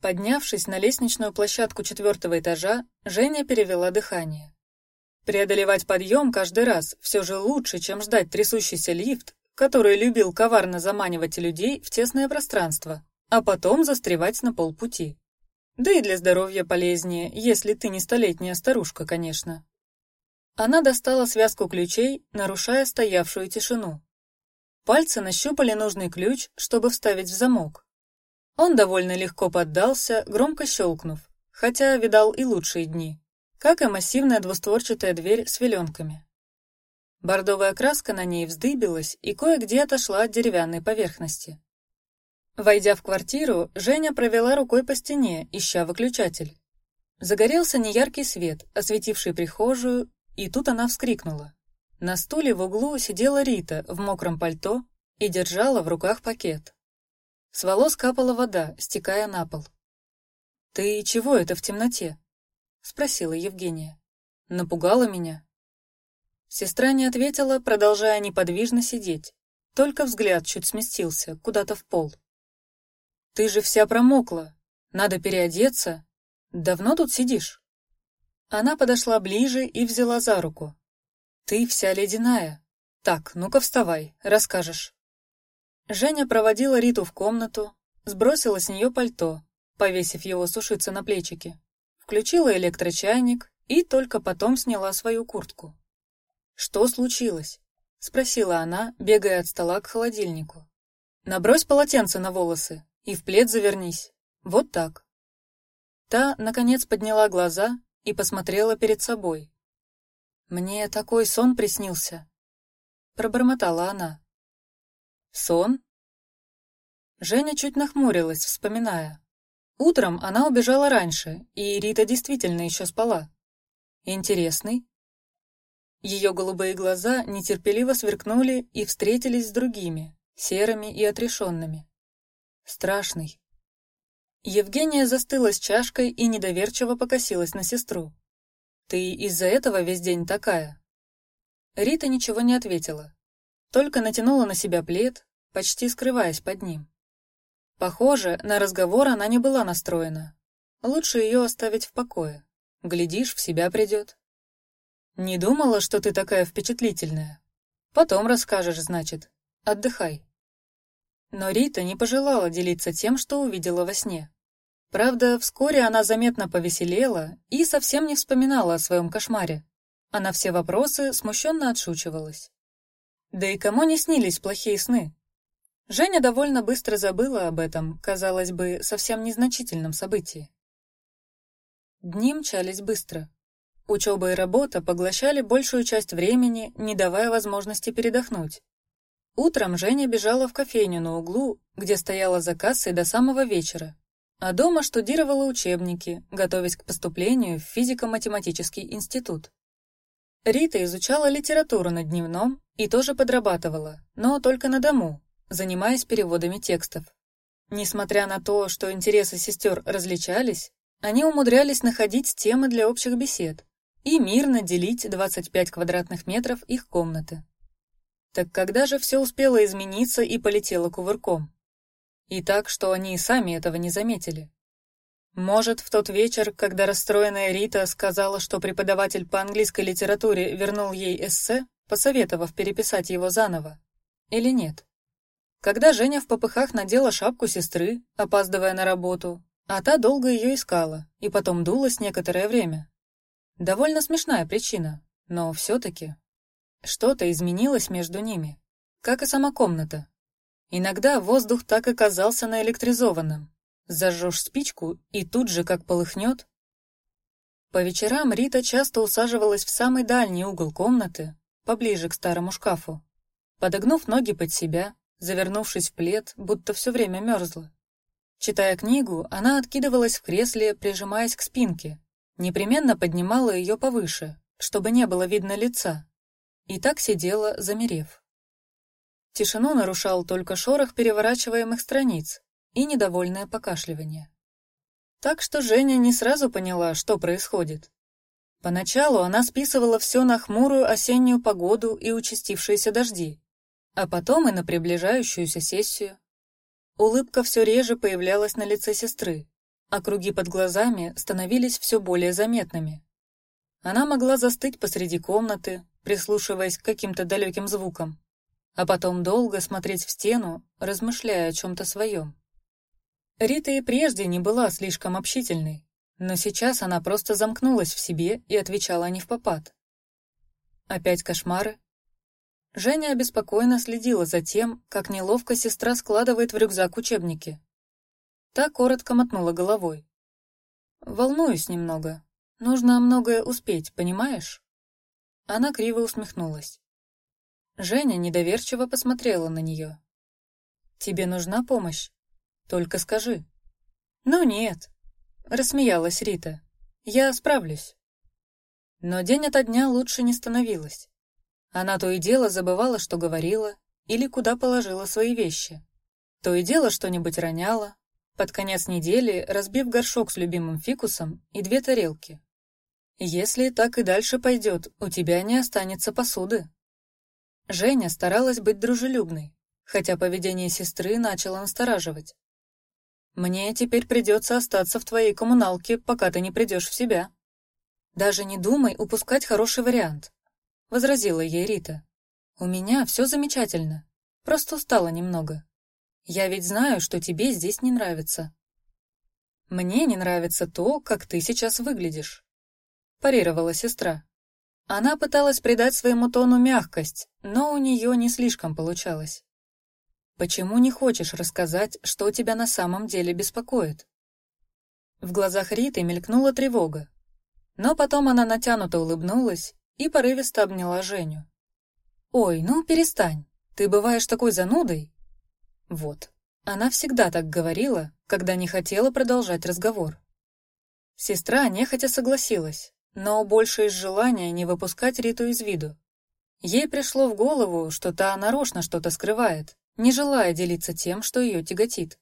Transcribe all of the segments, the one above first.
Поднявшись на лестничную площадку четвертого этажа, Женя перевела дыхание. Преодолевать подъем каждый раз все же лучше, чем ждать трясущийся лифт, который любил коварно заманивать людей в тесное пространство, а потом застревать на полпути. Да и для здоровья полезнее, если ты не столетняя старушка, конечно. Она достала связку ключей, нарушая стоявшую тишину. Пальцы нащупали нужный ключ, чтобы вставить в замок. Он довольно легко поддался, громко щелкнув, хотя видал и лучшие дни, как и массивная двустворчатая дверь с виленками. Бордовая краска на ней вздыбилась и кое-где отошла от деревянной поверхности. Войдя в квартиру, Женя провела рукой по стене, ища выключатель. Загорелся неяркий свет, осветивший прихожую, и тут она вскрикнула. На стуле в углу сидела Рита в мокром пальто и держала в руках пакет. С волос капала вода, стекая на пол. «Ты чего это в темноте?» — спросила Евгения. «Напугала меня?» Сестра не ответила, продолжая неподвижно сидеть. Только взгляд чуть сместился, куда-то в пол. «Ты же вся промокла. Надо переодеться. Давно тут сидишь?» Она подошла ближе и взяла за руку. «Ты вся ледяная. Так, ну-ка вставай, расскажешь». Женя проводила Риту в комнату, сбросила с нее пальто, повесив его сушиться на плечики, включила электрочайник и только потом сняла свою куртку. «Что случилось?» — спросила она, бегая от стола к холодильнику. «Набрось полотенце на волосы и в плед завернись. Вот так». Та, наконец, подняла глаза и посмотрела перед собой. «Мне такой сон приснился», — пробормотала она. «Сон?» Женя чуть нахмурилась, вспоминая. Утром она убежала раньше, и Рита действительно еще спала. Интересный. Ее голубые глаза нетерпеливо сверкнули и встретились с другими, серыми и отрешенными. Страшный. Евгения застыла с чашкой и недоверчиво покосилась на сестру. «Ты из-за этого весь день такая?» Рита ничего не ответила, только натянула на себя плед, почти скрываясь под ним. Похоже, на разговор она не была настроена. Лучше ее оставить в покое. Глядишь, в себя придет. Не думала, что ты такая впечатлительная. Потом расскажешь, значит. Отдыхай. Но Рита не пожелала делиться тем, что увидела во сне. Правда, вскоре она заметно повеселела и совсем не вспоминала о своем кошмаре, а на все вопросы смущенно отшучивалась. Да и кому не снились плохие сны? Женя довольно быстро забыла об этом, казалось бы, совсем незначительном событии. Дни мчались быстро. Учеба и работа поглощали большую часть времени, не давая возможности передохнуть. Утром Женя бежала в кофейню на углу, где стояла за кассой до самого вечера, а дома штудировала учебники, готовясь к поступлению в физико-математический институт. Рита изучала литературу на дневном и тоже подрабатывала, но только на дому, занимаясь переводами текстов. Несмотря на то, что интересы сестер различались, они умудрялись находить темы для общих бесед и мирно делить 25 квадратных метров их комнаты. Так когда же все успело измениться и полетело кувырком? И так, что они и сами этого не заметили. Может, в тот вечер, когда расстроенная Рита сказала, что преподаватель по английской литературе вернул ей эссе, посоветовав переписать его заново, или нет? Когда Женя в попыхах надела шапку сестры, опаздывая на работу, а та долго ее искала и потом дулась некоторое время. Довольно смешная причина, но все-таки что-то изменилось между ними, как и сама комната. Иногда воздух так и казался наэлектризованным. Зажжешь спичку, и тут же, как полыхнет. По вечерам Рита часто усаживалась в самый дальний угол комнаты, поближе к старому шкафу, подогнув ноги под себя, завернувшись в плед, будто все время мерзла. Читая книгу, она откидывалась в кресле, прижимаясь к спинке, непременно поднимала ее повыше, чтобы не было видно лица, и так сидела, замерев. Тишину нарушал только шорох переворачиваемых страниц и недовольное покашливание. Так что Женя не сразу поняла, что происходит. Поначалу она списывала все на хмурую осеннюю погоду и участившиеся дожди, а потом и на приближающуюся сессию. Улыбка все реже появлялась на лице сестры, а круги под глазами становились все более заметными. Она могла застыть посреди комнаты, прислушиваясь к каким-то далеким звукам, а потом долго смотреть в стену, размышляя о чем-то своем. Рита и прежде не была слишком общительной, но сейчас она просто замкнулась в себе и отвечала не в попад. Опять кошмары? Женя обеспокоенно следила за тем, как неловко сестра складывает в рюкзак учебники. Та коротко мотнула головой. «Волнуюсь немного. Нужно многое успеть, понимаешь?» Она криво усмехнулась. Женя недоверчиво посмотрела на нее. «Тебе нужна помощь? Только скажи». «Ну нет», — рассмеялась Рита. «Я справлюсь». Но день ото дня лучше не становилось. Она то и дело забывала, что говорила, или куда положила свои вещи. То и дело что-нибудь роняла, под конец недели разбив горшок с любимым фикусом и две тарелки. Если так и дальше пойдет, у тебя не останется посуды. Женя старалась быть дружелюбной, хотя поведение сестры начало настораживать. «Мне теперь придется остаться в твоей коммуналке, пока ты не придешь в себя», «Даже не думай упускать хороший вариант», — возразила ей Рита. «У меня все замечательно, просто устала немного. Я ведь знаю, что тебе здесь не нравится». «Мне не нравится то, как ты сейчас выглядишь», — парировала сестра. Она пыталась придать своему тону мягкость, но у нее не слишком получалось. «Почему не хочешь рассказать, что тебя на самом деле беспокоит?» В глазах Риты мелькнула тревога, но потом она натянуто улыбнулась и порывисто обняла Женю. «Ой, ну перестань, ты бываешь такой занудой!» Вот, она всегда так говорила, когда не хотела продолжать разговор. Сестра нехотя согласилась, но больше из желания не выпускать Риту из виду. Ей пришло в голову, что та нарочно что-то скрывает, не желая делиться тем, что ее тяготит.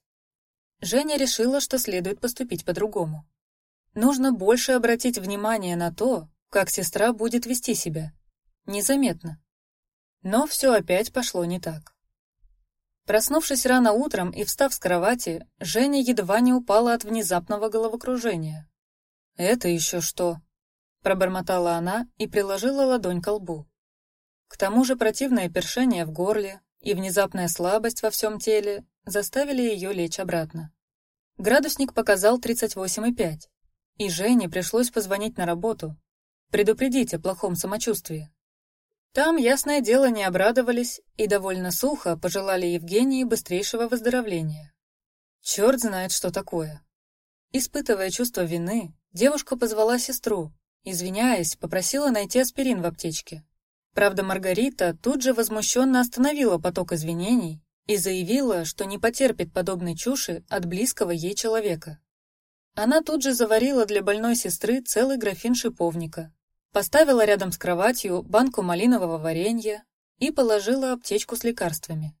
Женя решила, что следует поступить по-другому. Нужно больше обратить внимание на то, как сестра будет вести себя. Незаметно. Но все опять пошло не так. Проснувшись рано утром и встав с кровати, Женя едва не упала от внезапного головокружения. «Это еще что?» — пробормотала она и приложила ладонь к лбу. К тому же противное першение в горле и внезапная слабость во всем теле заставили ее лечь обратно. Градусник показал 38,5. И Жене пришлось позвонить на работу, предупредить о плохом самочувствии. Там, ясное дело, не обрадовались и довольно сухо пожелали Евгении быстрейшего выздоровления. Черт знает, что такое. Испытывая чувство вины, девушка позвала сестру, извиняясь, попросила найти аспирин в аптечке. Правда, Маргарита тут же возмущенно остановила поток извинений и заявила, что не потерпит подобной чуши от близкого ей человека. Она тут же заварила для больной сестры целый графин шиповника, поставила рядом с кроватью банку малинового варенья и положила аптечку с лекарствами.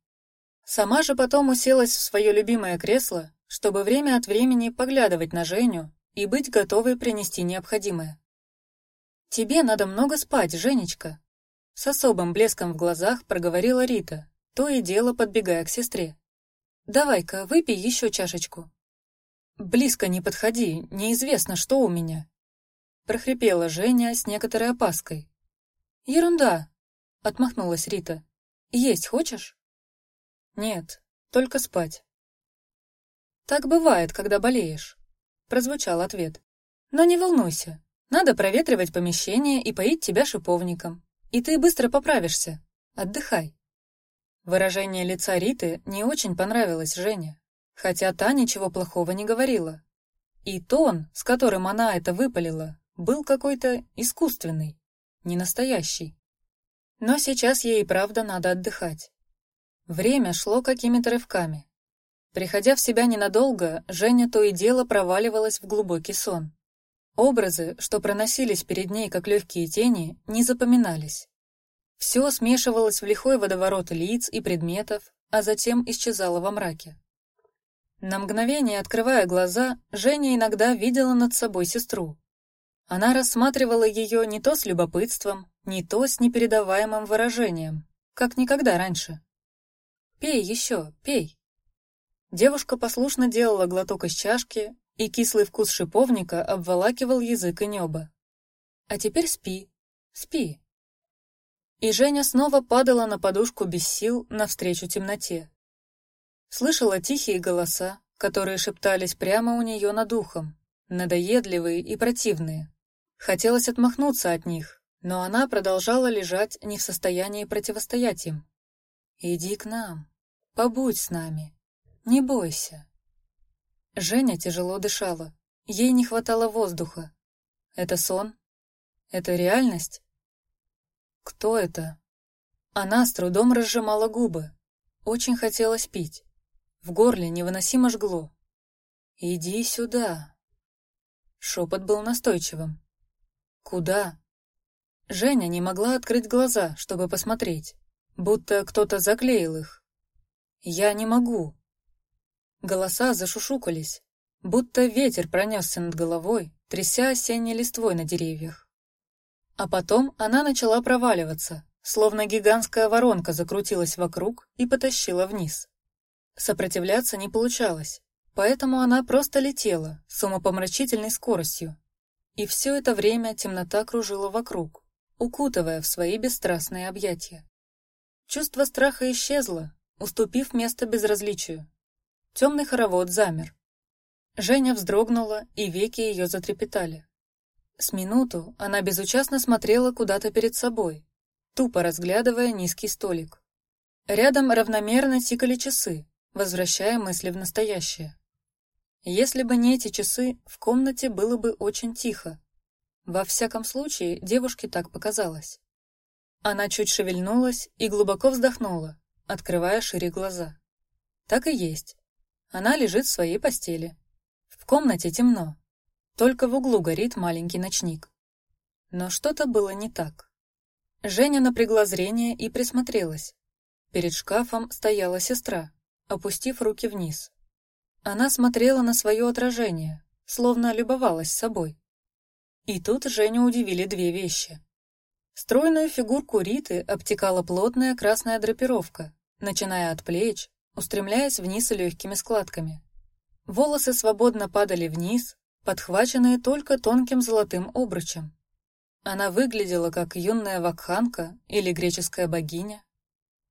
Сама же потом уселась в свое любимое кресло, чтобы время от времени поглядывать на Женю и быть готовой принести необходимое. «Тебе надо много спать, Женечка», — с особым блеском в глазах проговорила Рита, то и дело подбегая к сестре. «Давай-ка, выпей еще чашечку». «Близко не подходи, неизвестно, что у меня», — прохрипела Женя с некоторой опаской. «Ерунда», — отмахнулась Рита. «Есть хочешь?» «Нет, только спать». «Так бывает, когда болеешь», — прозвучал ответ. «Но не волнуйся, надо проветривать помещение и поить тебя шиповником, и ты быстро поправишься. Отдыхай». Выражение лица Риты не очень понравилось Жене хотя та ничего плохого не говорила. И тон, с которым она это выпалила, был какой-то искусственный, не настоящий. Но сейчас ей правда надо отдыхать. Время шло какими-то рывками. Приходя в себя ненадолго, Женя то и дело проваливалась в глубокий сон. Образы, что проносились перед ней как легкие тени, не запоминались. Все смешивалось в лихой водоворот лиц и предметов, а затем исчезало во мраке. На мгновение, открывая глаза, Женя иногда видела над собой сестру. Она рассматривала ее не то с любопытством, не то с непередаваемым выражением, как никогда раньше. «Пей еще, пей!» Девушка послушно делала глоток из чашки и кислый вкус шиповника обволакивал язык и небо. А теперь спи, спи. И Женя снова падала на подушку без сил навстречу темноте. Слышала тихие голоса, которые шептались прямо у нее над ухом, надоедливые и противные. Хотелось отмахнуться от них, но она продолжала лежать не в состоянии противостоять им. «Иди к нам, побудь с нами, не бойся». Женя тяжело дышала, ей не хватало воздуха. Это сон? Это реальность? Кто это? Она с трудом разжимала губы. Очень хотелось пить. В горле невыносимо жгло. «Иди сюда!» Шепот был настойчивым. «Куда?» Женя не могла открыть глаза, чтобы посмотреть, будто кто-то заклеил их. «Я не могу!» Голоса зашушукались, будто ветер пронесся над головой, тряся осенней листвой на деревьях. А потом она начала проваливаться, словно гигантская воронка закрутилась вокруг и потащила вниз. Сопротивляться не получалось, поэтому она просто летела с умопомрачительной скоростью. И все это время темнота кружила вокруг, укутывая в свои бесстрастные объятия. Чувство страха исчезло, уступив место безразличию. Темный хоровод замер. Женя вздрогнула, и веки ее затрепетали. С минуту она безучастно смотрела куда-то перед собой, тупо разглядывая низкий столик. Рядом равномерно тикали часы, возвращая мысли в настоящее. Если бы не эти часы, в комнате было бы очень тихо. Во всяком случае, девушке так показалось. Она чуть шевельнулась и глубоко вздохнула, открывая шире глаза. Так и есть. Она лежит в своей постели. В комнате темно. Только в углу горит маленький ночник. Но что-то было не так. Женя напрягла зрение и присмотрелась. Перед шкафом стояла сестра, опустив руки вниз. Она смотрела на свое отражение, словно любовалась собой. И тут Женю удивили две вещи. Стройную фигурку Риты обтекала плотная красная драпировка, начиная от плеч, устремляясь вниз легкими складками. Волосы свободно падали вниз, подхваченные только тонким золотым обручем. Она выглядела как юная вакханка или греческая богиня,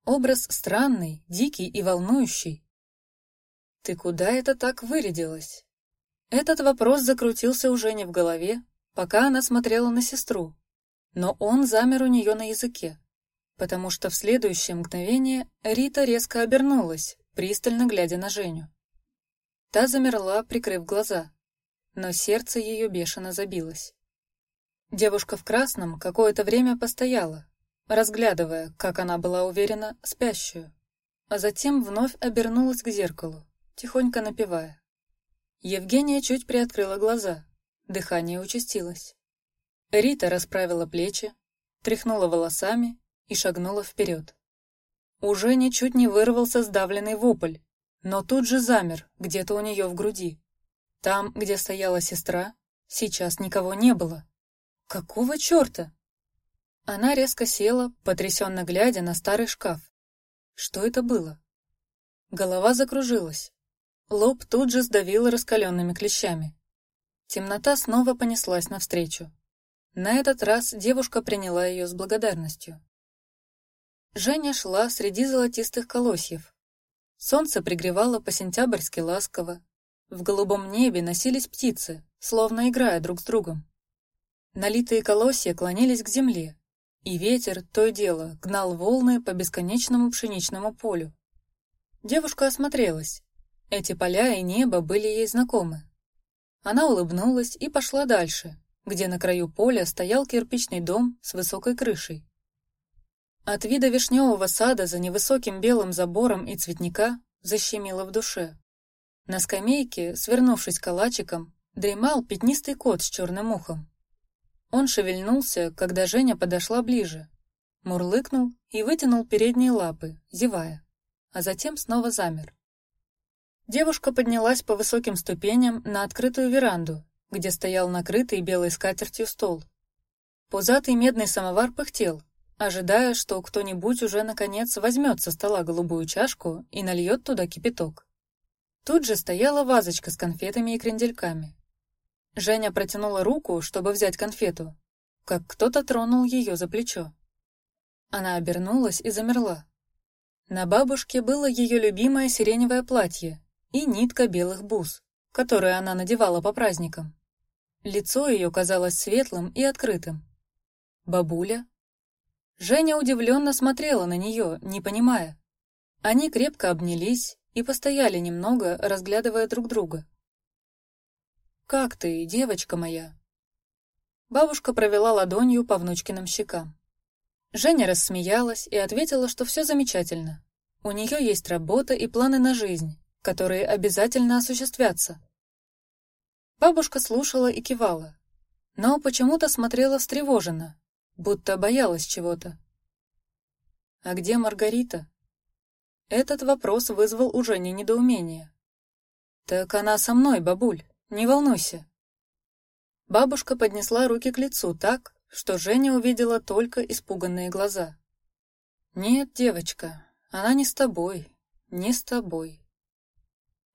Образ странный, дикий и волнующий. Ты куда это так вырядилась? Этот вопрос закрутился уже не в голове, пока она смотрела на сестру, но он замер у нее на языке, потому что в следующее мгновение Рита резко обернулась, пристально глядя на Женю. Та замерла, прикрыв глаза, но сердце ее бешено забилось. Девушка в красном какое-то время постояла, разглядывая, как она была уверена, спящую, а затем вновь обернулась к зеркалу, тихонько напевая. Евгения чуть приоткрыла глаза, дыхание участилось. Рита расправила плечи, тряхнула волосами и шагнула вперед. Уже ничуть не вырвался сдавленный вопль, но тут же замер где-то у нее в груди. Там, где стояла сестра, сейчас никого не было. Какого черта? Она резко села, потрясенно глядя на старый шкаф. Что это было? Голова закружилась. Лоб тут же сдавило раскаленными клещами. Темнота снова понеслась навстречу. На этот раз девушка приняла ее с благодарностью. Женя шла среди золотистых колосьев. Солнце пригревало по-сентябрьски ласково. В голубом небе носились птицы, словно играя друг с другом. Налитые колосья клонились к земле, и ветер, то и дело, гнал волны по бесконечному пшеничному полю. Девушка осмотрелась. Эти поля и небо были ей знакомы. Она улыбнулась и пошла дальше, где на краю поля стоял кирпичный дом с высокой крышей. От вида вишневого сада за невысоким белым забором и цветника защемило в душе. На скамейке, свернувшись калачиком, дремал пятнистый кот с черным ухом. Он шевельнулся, когда Женя подошла ближе, мурлыкнул и вытянул передние лапы, зевая, а затем снова замер. Девушка поднялась по высоким ступеням на открытую веранду, где стоял накрытый белой скатертью стол. Пузатый медный самовар пыхтел, ожидая, что кто-нибудь уже наконец возьмет со стола голубую чашку и нальет туда кипяток. Тут же стояла вазочка с конфетами и крендельками. Женя протянула руку, чтобы взять конфету, как кто-то тронул ее за плечо. Она обернулась и замерла. На бабушке было ее любимое сиреневое платье и нитка белых бус, которые она надевала по праздникам. Лицо ее казалось светлым и открытым. Бабуля. Женя удивленно смотрела на нее, не понимая. Они крепко обнялись и постояли немного, разглядывая друг друга. Как ты, девочка моя? Бабушка провела ладонью по внучкиным щекам. Женя рассмеялась и ответила, что все замечательно. У нее есть работа и планы на жизнь, которые обязательно осуществятся. Бабушка слушала и кивала, но почему-то смотрела встревоженно, будто боялась чего-то. А где Маргарита? Этот вопрос вызвал у Жени недоумение. Так она со мной, бабуль, не волнуйся. Бабушка поднесла руки к лицу так, что Женя увидела только испуганные глаза. Нет, девочка, она не с тобой, не с тобой.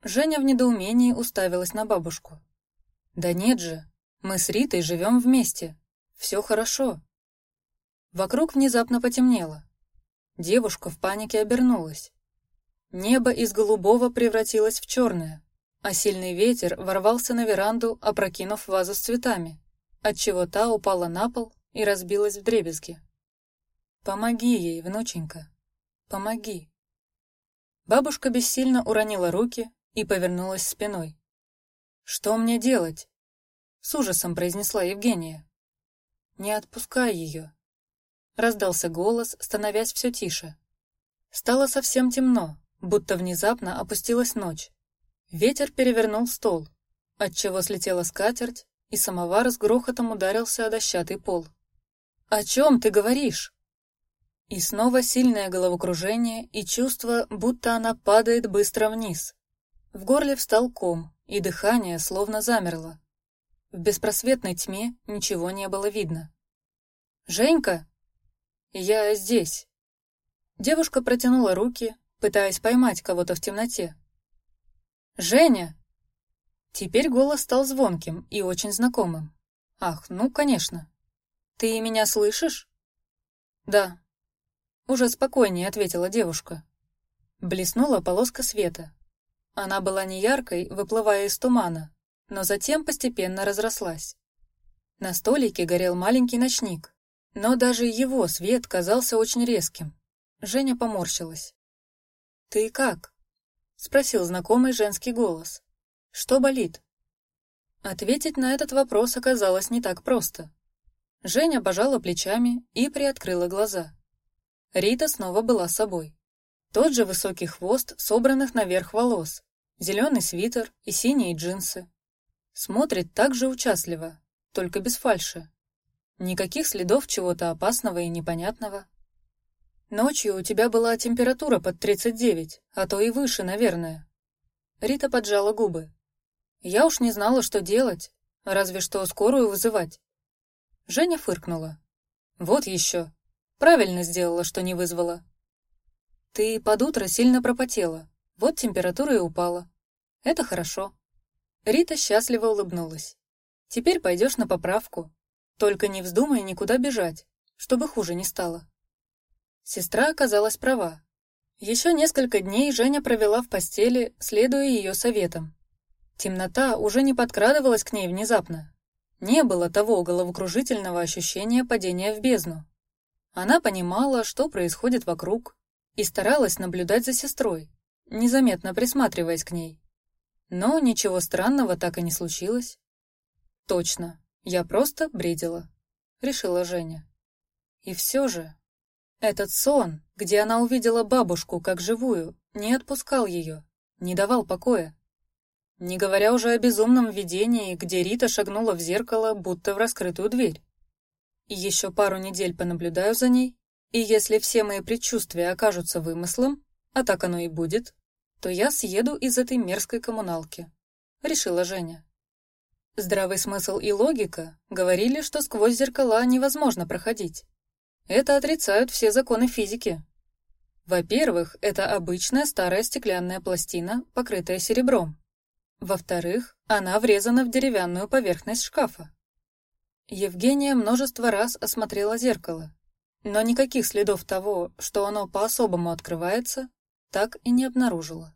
Женя в недоумении уставилась на бабушку. Да нет же, мы с Ритой живем вместе, все хорошо. Вокруг внезапно потемнело. Девушка в панике обернулась. Небо из голубого превратилось в черное, а сильный ветер ворвался на веранду, опрокинув вазу с цветами отчего та упала на пол и разбилась в дребезги. Помоги ей, внученька, помоги. Бабушка бессильно уронила руки и повернулась спиной. Что мне делать? С ужасом произнесла Евгения. Не отпускай ее. Раздался голос, становясь все тише. Стало совсем темно, будто внезапно опустилась ночь. Ветер перевернул стол, отчего слетела скатерть, и самовар с грохотом ударился о дощатый пол. «О чем ты говоришь?» И снова сильное головокружение и чувство, будто она падает быстро вниз. В горле встал ком, и дыхание словно замерло. В беспросветной тьме ничего не было видно. «Женька!» «Я здесь!» Девушка протянула руки, пытаясь поймать кого-то в темноте. «Женя!» Теперь голос стал звонким и очень знакомым. Ах, ну, конечно. Ты меня слышишь? Да. Уже спокойнее ответила девушка. Блеснула полоска света. Она была не яркой, выплывая из тумана, но затем постепенно разрослась. На столике горел маленький ночник, но даже его свет казался очень резким. Женя поморщилась. Ты как? спросил знакомый женский голос. Что болит? Ответить на этот вопрос оказалось не так просто. Женя пожала плечами и приоткрыла глаза. Рита снова была собой. Тот же высокий хвост, собранных наверх волос, зеленый свитер и синие джинсы. Смотрит так же участливо, только без фальши. Никаких следов чего-то опасного и непонятного. Ночью у тебя была температура под 39, а то и выше, наверное. Рита поджала губы. Я уж не знала, что делать, разве что скорую вызывать. Женя фыркнула. Вот еще. Правильно сделала, что не вызвала. Ты под утро сильно пропотела, вот температура и упала. Это хорошо. Рита счастливо улыбнулась. Теперь пойдешь на поправку, только не вздумай никуда бежать, чтобы хуже не стало. Сестра оказалась права. Еще несколько дней Женя провела в постели, следуя ее советам. Темнота уже не подкрадывалась к ней внезапно. Не было того головокружительного ощущения падения в бездну. Она понимала, что происходит вокруг, и старалась наблюдать за сестрой, незаметно присматриваясь к ней. Но ничего странного так и не случилось. Точно, я просто бредила, решила Женя. И все же, этот сон, где она увидела бабушку как живую, не отпускал ее, не давал покоя. Не говоря уже о безумном видении, где Рита шагнула в зеркало, будто в раскрытую дверь. И еще пару недель понаблюдаю за ней, и если все мои предчувствия окажутся вымыслом, а так оно и будет, то я съеду из этой мерзкой коммуналки, решила Женя. Здравый смысл и логика говорили, что сквозь зеркала невозможно проходить. Это отрицают все законы физики. Во-первых, это обычная старая стеклянная пластина, покрытая серебром. Во-вторых, она врезана в деревянную поверхность шкафа. Евгения множество раз осмотрела зеркало, но никаких следов того, что оно по-особому открывается, так и не обнаружила.